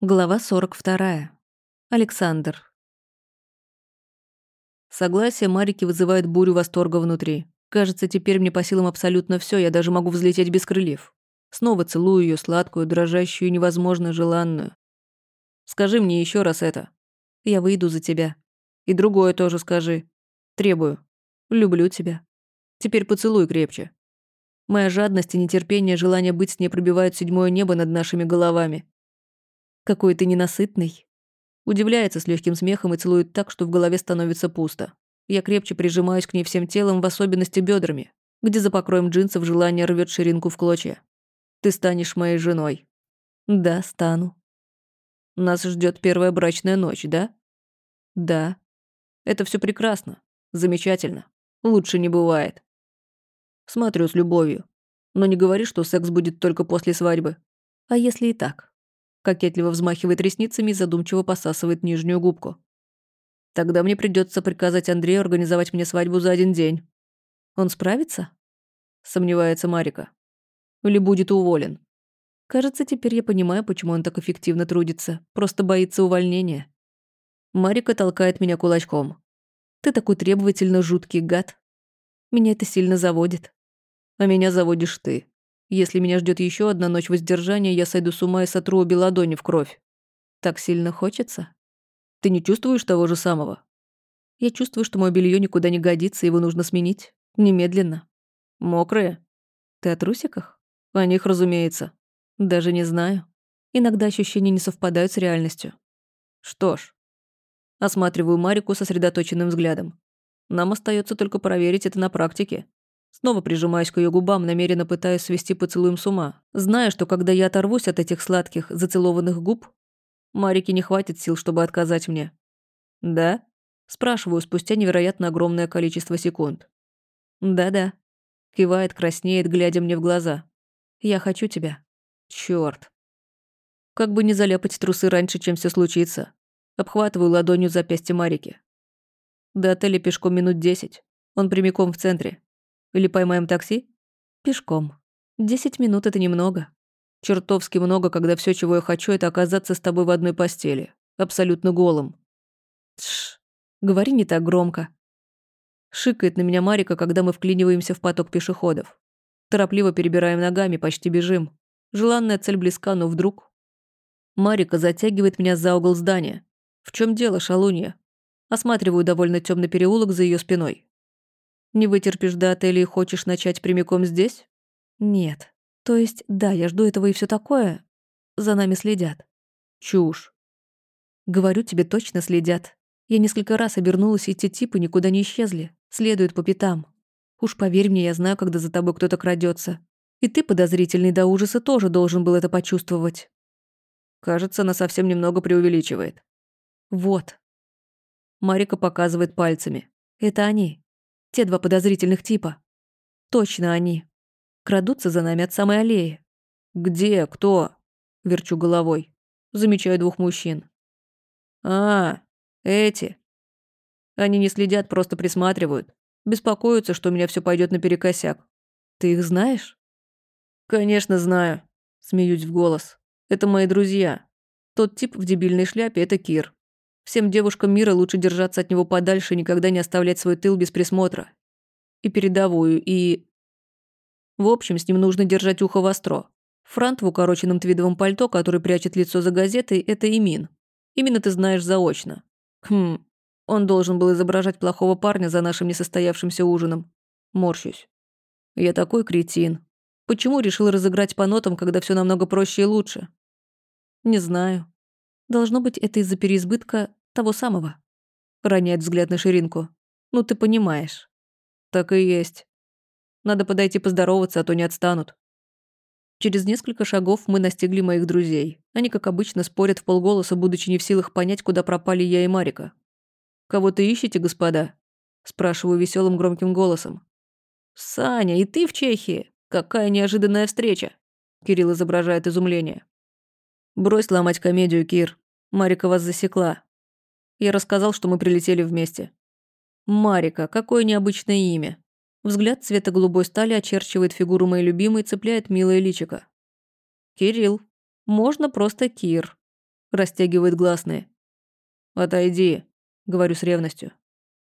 Глава 42. Александр. Согласие Марики вызывает бурю восторга внутри. Кажется, теперь мне по силам абсолютно все, я даже могу взлететь без крыльев. Снова целую ее сладкую, дрожащую, невозможно желанную. Скажи мне еще раз это. Я выйду за тебя. И другое тоже скажи. Требую. Люблю тебя. Теперь поцелуй крепче. Моя жадность и нетерпение, желание быть с ней пробивают седьмое небо над нашими головами. Какой ты ненасытный. Удивляется с легким смехом и целует так, что в голове становится пусто. Я крепче прижимаюсь к ней всем телом, в особенности бедрами, где за покроем джинсов желание рвет ширинку в клочья. Ты станешь моей женой. Да, стану. Нас ждет первая брачная ночь, да? Да. Это все прекрасно. Замечательно. Лучше не бывает. Смотрю с любовью. Но не говори, что секс будет только после свадьбы. А если и так? Кокетливо взмахивает ресницами и задумчиво посасывает нижнюю губку. Тогда мне придется приказать Андрею организовать мне свадьбу за один день. Он справится? Сомневается Марика. Или будет уволен? Кажется, теперь я понимаю, почему он так эффективно трудится. Просто боится увольнения. Марика толкает меня кулачком. Ты такой требовательно жуткий гад. Меня это сильно заводит. А меня заводишь ты. Если меня ждет еще одна ночь воздержания, я сойду с ума и сотру обе ладони в кровь. Так сильно хочется? Ты не чувствуешь того же самого? Я чувствую, что мое белье никуда не годится, его нужно сменить. Немедленно. Мокрые? Ты о трусиках? О них, разумеется. Даже не знаю. Иногда ощущения не совпадают с реальностью. Что ж. Осматриваю Марику сосредоточенным взглядом. Нам остается только проверить это на практике. Снова прижимаюсь к ее губам, намеренно пытаясь свести поцелуем с ума, зная, что когда я оторвусь от этих сладких, зацелованных губ, Марике не хватит сил, чтобы отказать мне. «Да?» – спрашиваю спустя невероятно огромное количество секунд. «Да-да», – кивает, краснеет, глядя мне в глаза. «Я хочу тебя». Черт. Как бы не заляпать трусы раньше, чем все случится. Обхватываю ладонью запястье Марики. До отеля пешком минут десять. Он прямиком в центре. Или поймаем такси? Пешком. Десять минут — это немного. Чертовски много, когда все, чего я хочу, это оказаться с тобой в одной постели. Абсолютно голым. Тш, говори не так громко. Шикает на меня Марика, когда мы вклиниваемся в поток пешеходов. Торопливо перебираем ногами, почти бежим. Желанная цель близка, но вдруг... Марика затягивает меня за угол здания. В чем дело, шалунья? Осматриваю довольно темный переулок за ее спиной. Не вытерпишь до отеля и хочешь начать прямиком здесь? Нет. То есть, да, я жду этого и все такое. За нами следят. Чушь. Говорю тебе, точно следят. Я несколько раз обернулась, и те типы никуда не исчезли. Следуют по пятам. Уж поверь мне, я знаю, когда за тобой кто-то крадется. И ты, подозрительный до ужаса, тоже должен был это почувствовать. Кажется, она совсем немного преувеличивает. Вот. Марика показывает пальцами. Это они. Те два подозрительных типа. Точно они. Крадутся за нами от самой аллеи. Где? Кто? Верчу головой. Замечаю двух мужчин. А, эти. Они не следят, просто присматривают. Беспокоятся, что у меня все пойдет наперекосяк. Ты их знаешь? Конечно, знаю. Смеюсь в голос. Это мои друзья. Тот тип в дебильной шляпе – это Кир. Всем девушкам мира лучше держаться от него подальше и никогда не оставлять свой тыл без присмотра. И передовую, и... В общем, с ним нужно держать ухо востро. Франт в укороченном твидовом пальто, который прячет лицо за газетой, это Имин. Именно ты знаешь заочно. Хм, он должен был изображать плохого парня за нашим несостоявшимся ужином. Морщусь. Я такой кретин. Почему решил разыграть по нотам, когда все намного проще и лучше? Не знаю. Должно быть, это из-за переизбытка того самого. Роняет взгляд на ширинку. Ну, ты понимаешь. Так и есть. Надо подойти поздороваться, а то не отстанут. Через несколько шагов мы настигли моих друзей. Они, как обычно, спорят в полголоса, будучи не в силах понять, куда пропали я и Марика. «Кого-то ищете, господа?» Спрашиваю веселым громким голосом. «Саня, и ты в Чехии? Какая неожиданная встреча!» Кирилл изображает изумление. «Брось ломать комедию, Кир. Марика вас засекла. Я рассказал, что мы прилетели вместе. Марика, какое необычное имя. Взгляд цвета голубой стали очерчивает фигуру моей любимой и цепляет милое личико. Кирилл. Можно просто Кир. Растягивает гласные. «Отойди», — говорю с ревностью.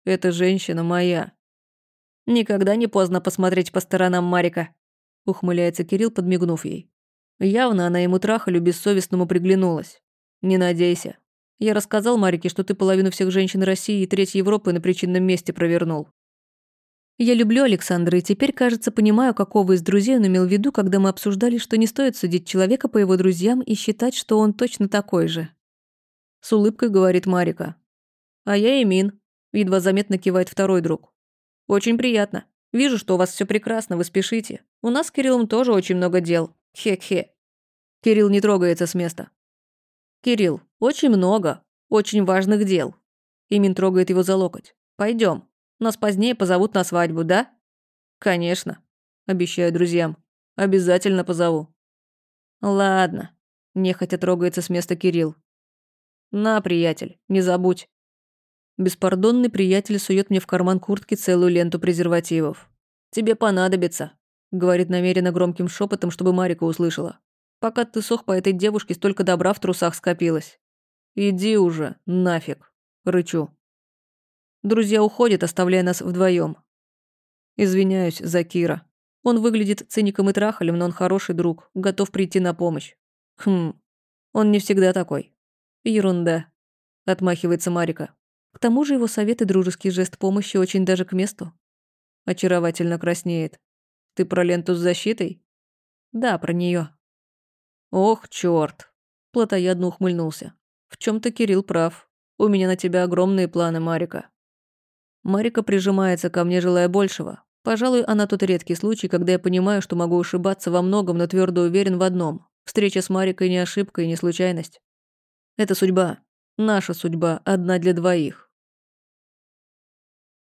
«Эта женщина моя». «Никогда не поздно посмотреть по сторонам Марика», — ухмыляется Кирилл, подмигнув ей. Явно она ему трахалю бессовестному приглянулась. «Не надейся. Я рассказал Марике, что ты половину всех женщин России и треть Европы на причинном месте провернул. Я люблю Александра и теперь, кажется, понимаю, какого из друзей он имел в виду, когда мы обсуждали, что не стоит судить человека по его друзьям и считать, что он точно такой же. С улыбкой говорит Марика. А я Эмин. Едва заметно кивает второй друг. Очень приятно. Вижу, что у вас все прекрасно, вы спешите. У нас с Кириллом тоже очень много дел. Хе-хе. Кирилл не трогается с места. Кирилл, очень много, очень важных дел. Имин трогает его за локоть. Пойдем. Нас позднее позовут на свадьбу, да? Конечно. Обещаю друзьям. Обязательно позову. Ладно. Нехотя трогается с места Кирилл. На, приятель, не забудь. Беспардонный приятель сует мне в карман куртки целую ленту презервативов. «Тебе понадобится», — говорит намеренно громким шепотом, чтобы Марика услышала. «Пока ты сох по этой девушке, столько добра в трусах скопилось». «Иди уже, нафиг», — рычу. Друзья уходят, оставляя нас вдвоем. Извиняюсь за Кира. Он выглядит циником и трахалем, но он хороший друг, готов прийти на помощь. Хм, он не всегда такой. Ерунда. Отмахивается Марика. К тому же его совет и дружеский жест помощи очень даже к месту. Очаровательно краснеет. Ты про ленту с защитой? Да, про нее. Ох, черт! Платоядно ухмыльнулся. В чем то Кирилл прав. У меня на тебя огромные планы, Марика. Марика прижимается ко мне, желая большего. Пожалуй, она тот редкий случай, когда я понимаю, что могу ошибаться во многом, но твердо уверен в одном. Встреча с Марикой не ошибка и не случайность. Это судьба. Наша судьба одна для двоих.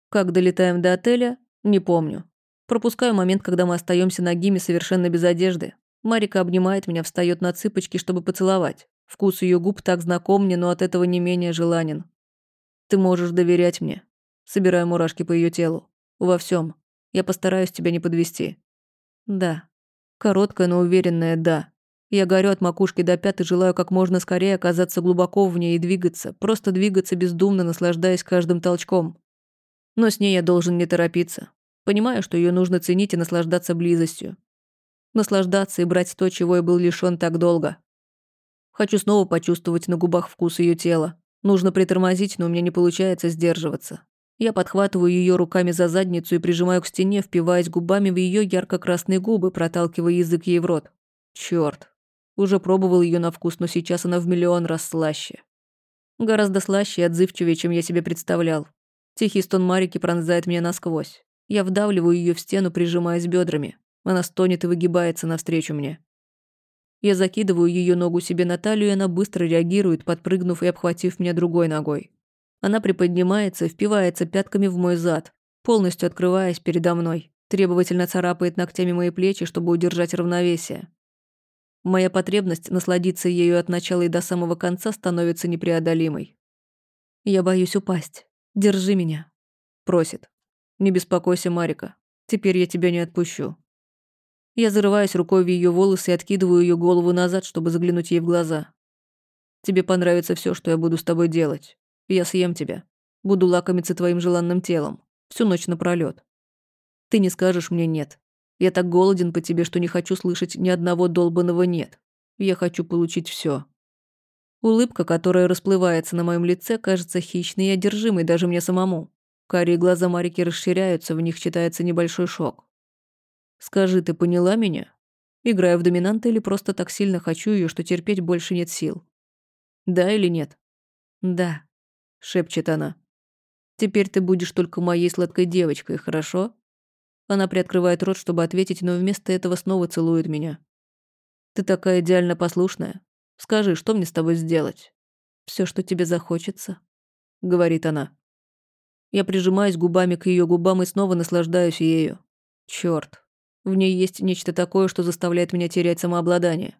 Как долетаем до отеля, не помню. Пропускаю момент, когда мы остаемся нагими совершенно без одежды. Марика обнимает меня, встает на цыпочки, чтобы поцеловать. Вкус ее губ так знаком мне, но от этого не менее желанен. Ты можешь доверять мне. Собираю мурашки по ее телу. Во всем. Я постараюсь тебя не подвести. Да. Короткое, но уверенное «да». Я горю от макушки до пят и желаю как можно скорее оказаться глубоко в ней и двигаться, просто двигаться бездумно, наслаждаясь каждым толчком. Но с ней я должен не торопиться. Понимаю, что ее нужно ценить и наслаждаться близостью. Наслаждаться и брать то, чего я был лишён так долго. Хочу снова почувствовать на губах вкус ее тела. Нужно притормозить, но у меня не получается сдерживаться. Я подхватываю ее руками за задницу и прижимаю к стене, впиваясь губами в ее ярко-красные губы, проталкивая язык ей в рот. Черт. Уже пробовал ее на вкус, но сейчас она в миллион раз слаще. Гораздо слаще и отзывчивее, чем я себе представлял. Тихий стон Марики пронзает меня насквозь. Я вдавливаю ее в стену, прижимаясь бедрами. Она стонет и выгибается навстречу мне. Я закидываю ее ногу себе на талию, и она быстро реагирует, подпрыгнув и обхватив меня другой ногой. Она приподнимается и впивается пятками в мой зад, полностью открываясь передо мной, требовательно царапает ногтями мои плечи, чтобы удержать равновесие. Моя потребность насладиться ею от начала и до самого конца становится непреодолимой. «Я боюсь упасть. Держи меня», — просит. «Не беспокойся, Марика. Теперь я тебя не отпущу». Я зарываюсь рукой в ее волосы и откидываю ее голову назад, чтобы заглянуть ей в глаза. «Тебе понравится все, что я буду с тобой делать. Я съем тебя. Буду лакомиться твоим желанным телом. Всю ночь напролёт. Ты не скажешь мне «нет». Я так голоден по тебе, что не хочу слышать ни одного долбанного «нет». Я хочу получить все. Улыбка, которая расплывается на моем лице, кажется хищной и одержимой даже мне самому. Карие глаза Марики расширяются, в них читается небольшой шок. «Скажи, ты поняла меня? Играю в доминанта или просто так сильно хочу ее, что терпеть больше нет сил? Да или нет?» «Да», шепчет она. «Теперь ты будешь только моей сладкой девочкой, хорошо?» Она приоткрывает рот, чтобы ответить, но вместо этого снова целует меня. «Ты такая идеально послушная. Скажи, что мне с тобой сделать?» Все, что тебе захочется», — говорит она. Я прижимаюсь губами к ее губам и снова наслаждаюсь ею. Черт, в ней есть нечто такое, что заставляет меня терять самообладание.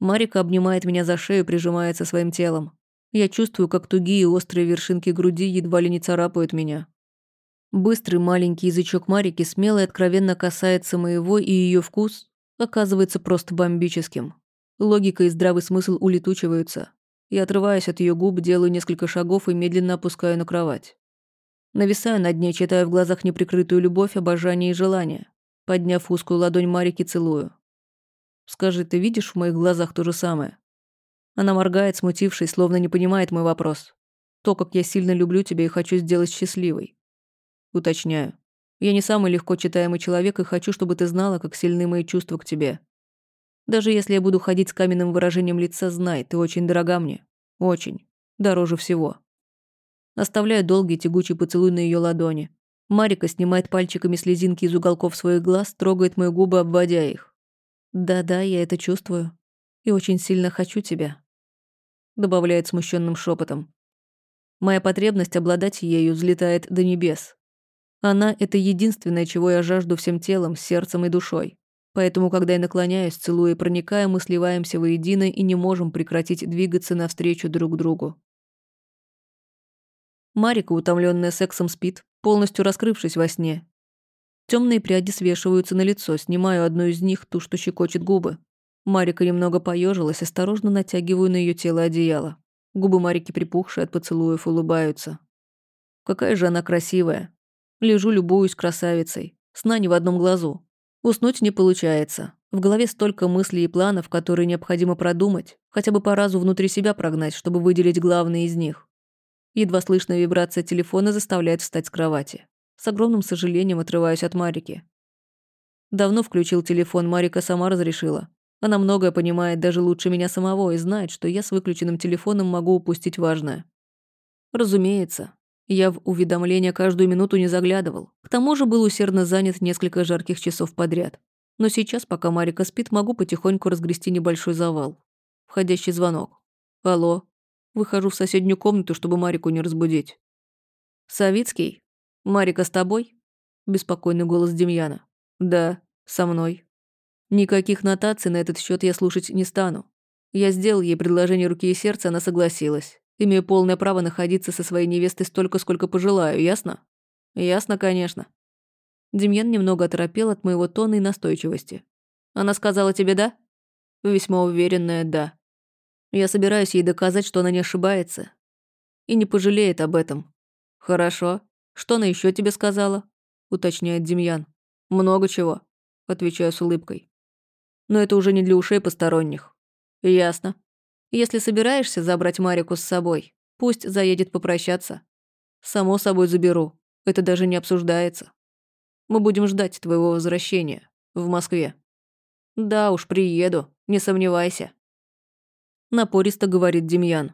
Марика обнимает меня за шею, прижимается своим телом. Я чувствую, как тугие острые вершинки груди едва ли не царапают меня. Быстрый маленький язычок Марики смело и откровенно касается моего, и ее вкус оказывается просто бомбическим. Логика и здравый смысл улетучиваются. Я отрываюсь от ее губ, делаю несколько шагов и медленно опускаю на кровать. Нависаю над ней, читая в глазах неприкрытую любовь, обожание и желание. Подняв узкую ладонь Марики, целую. «Скажи, ты видишь в моих глазах то же самое?» Она моргает, смутившись, словно не понимает мой вопрос. То, как я сильно люблю тебя и хочу сделать счастливой. Уточняю. Я не самый легко читаемый человек и хочу, чтобы ты знала, как сильны мои чувства к тебе. Даже если я буду ходить с каменным выражением лица, знай, ты очень дорога мне. Очень. Дороже всего. Оставляю долгий тягучий поцелуй на ее ладони. Марика снимает пальчиками слезинки из уголков своих глаз, трогает мои губы, обводя их. «Да-да, я это чувствую. И очень сильно хочу тебя», — добавляет смущенным шепотом. Моя потребность обладать ею взлетает до небес. Она — это единственное, чего я жажду всем телом, сердцем и душой. Поэтому, когда я наклоняюсь, целую и проникаю, мы сливаемся воедино и не можем прекратить двигаться навстречу друг другу. Марика, утомленная сексом, спит, полностью раскрывшись во сне. Темные пряди свешиваются на лицо, снимаю одну из них, ту, что щекочет губы. Марика немного поежилась, осторожно натягиваю на ее тело одеяло. Губы Марики припухшие от поцелуев улыбаются. Какая же она красивая. Лежу, любуюсь красавицей. Сна ни в одном глазу. Уснуть не получается. В голове столько мыслей и планов, которые необходимо продумать, хотя бы по разу внутри себя прогнать, чтобы выделить главные из них. Едва слышная вибрация телефона заставляет встать с кровати. С огромным сожалением отрываюсь от Марики. Давно включил телефон, Марика сама разрешила. Она многое понимает даже лучше меня самого и знает, что я с выключенным телефоном могу упустить важное. Разумеется, я в уведомления каждую минуту не заглядывал. К тому же был усердно занят несколько жарких часов подряд. Но сейчас, пока Марика спит, могу потихоньку разгрести небольшой завал. Входящий звонок. Алло. Выхожу в соседнюю комнату, чтобы Марику не разбудить. «Савицкий? Марика с тобой?» Беспокойный голос Демьяна. «Да, со мной». Никаких нотаций на этот счет я слушать не стану. Я сделал ей предложение руки и сердца, она согласилась. Имею полное право находиться со своей невестой столько, сколько пожелаю, ясно? Ясно, конечно. Демьян немного оторопел от моего тона и настойчивости. Она сказала тебе «да»? Весьма уверенная «да». Я собираюсь ей доказать, что она не ошибается. И не пожалеет об этом. Хорошо. Что она еще тебе сказала? Уточняет Демьян. Много чего. Отвечаю с улыбкой. Но это уже не для ушей посторонних. Ясно. Если собираешься забрать Марику с собой, пусть заедет попрощаться. Само собой заберу. Это даже не обсуждается. Мы будем ждать твоего возвращения. В Москве. Да уж, приеду. Не сомневайся. Напористо говорит Демьян.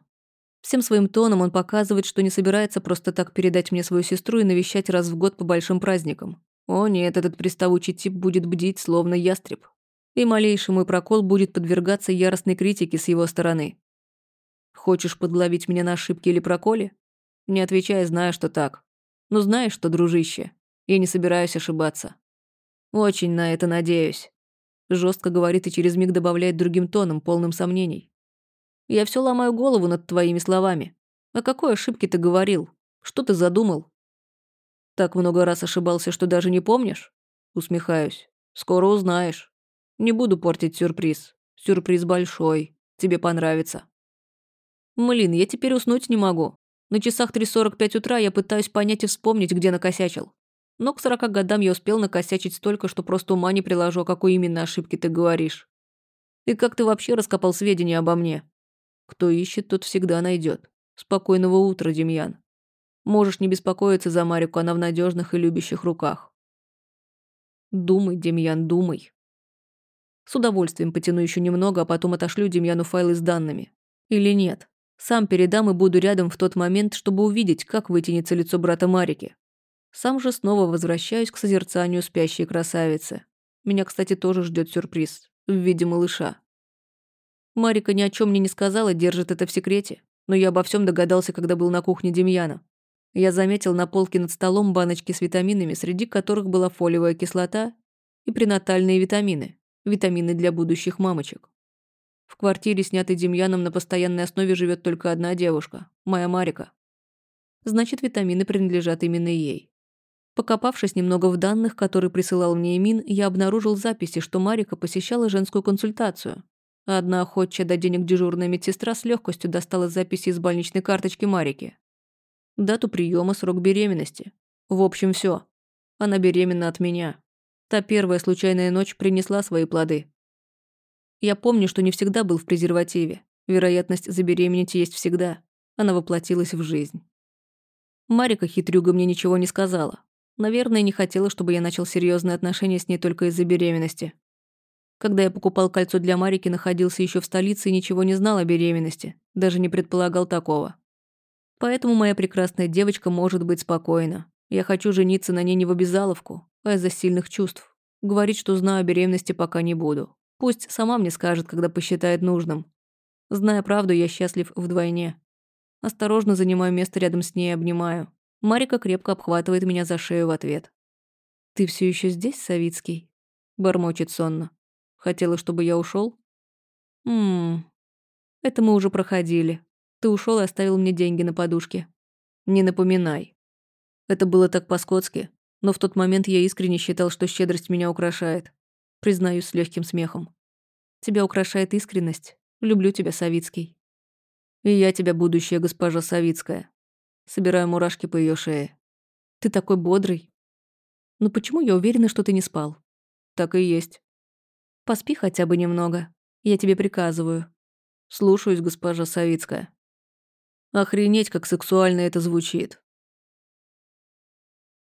Всем своим тоном он показывает, что не собирается просто так передать мне свою сестру и навещать раз в год по большим праздникам. О нет, этот приставучий тип будет бдить, словно ястреб и малейший мой прокол будет подвергаться яростной критике с его стороны. Хочешь подловить меня на ошибке или проколе? Не отвечай, зная, что так. Но знаешь что, дружище, я не собираюсь ошибаться. Очень на это надеюсь. Жестко говорит и через миг добавляет другим тоном, полным сомнений. Я все ломаю голову над твоими словами. О какой ошибке ты говорил? Что ты задумал? Так много раз ошибался, что даже не помнишь? Усмехаюсь. Скоро узнаешь. Не буду портить сюрприз. Сюрприз большой. Тебе понравится. Млин, я теперь уснуть не могу. На часах 3.45 утра я пытаюсь понять и вспомнить, где накосячил. Но к 40 годам я успел накосячить столько, что просто ума не приложу, о какой именно ошибке ты говоришь. И как ты вообще раскопал сведения обо мне? Кто ищет, тот всегда найдет. Спокойного утра, Демьян. Можешь не беспокоиться за Марику, она в надежных и любящих руках. Думай, Демьян, думай. С удовольствием потяну еще немного, а потом отошлю Демьяну файлы с данными. Или нет. Сам передам и буду рядом в тот момент, чтобы увидеть, как вытянется лицо брата Марики. Сам же снова возвращаюсь к созерцанию спящей красавицы. Меня, кстати, тоже ждет сюрприз. В виде малыша. Марика ни о чем мне не сказала, держит это в секрете. Но я обо всем догадался, когда был на кухне Демьяна. Я заметил на полке над столом баночки с витаминами, среди которых была фолиевая кислота и пренатальные витамины витамины для будущих мамочек. В квартире, снятой Демьяном, на постоянной основе живет только одна девушка, моя Марика. Значит, витамины принадлежат именно ей. Покопавшись немного в данных, которые присылал мне Эмин, я обнаружил записи, что Марика посещала женскую консультацию. Одна охотчая до денег дежурная медсестра с легкостью достала записи из больничной карточки Марики. Дату приема, срок беременности. В общем, все. Она беременна от меня. Та первая случайная ночь принесла свои плоды. Я помню, что не всегда был в презервативе. Вероятность забеременеть есть всегда. Она воплотилась в жизнь. Марика хитрюга мне ничего не сказала. Наверное, не хотела, чтобы я начал серьезные отношения с ней только из-за беременности. Когда я покупал кольцо для Марики, находился еще в столице и ничего не знал о беременности. Даже не предполагал такого. Поэтому моя прекрасная девочка может быть спокойна. Я хочу жениться на ней не в обязаловку, а из-за сильных чувств. Говорить, что знаю о беременности, пока не буду. Пусть сама мне скажет, когда посчитает нужным. Зная правду, я счастлив вдвойне. Осторожно занимаю место рядом с ней и обнимаю. Марика крепко обхватывает меня за шею в ответ. «Ты все еще здесь, Савицкий?» Бормочет сонно. «Хотела, чтобы я ушел? «Ммм... Это мы уже проходили. Ты ушел и оставил мне деньги на подушке. Не напоминай. Это было так по-скотски, но в тот момент я искренне считал, что щедрость меня украшает. Признаюсь с легким смехом. Тебя украшает искренность. Люблю тебя, Савицкий. И я тебя, будущая госпожа Савицкая. Собираю мурашки по ее шее. Ты такой бодрый. Но почему я уверена, что ты не спал? Так и есть. Поспи хотя бы немного. Я тебе приказываю. Слушаюсь, госпожа Савицкая. Охренеть, как сексуально это звучит.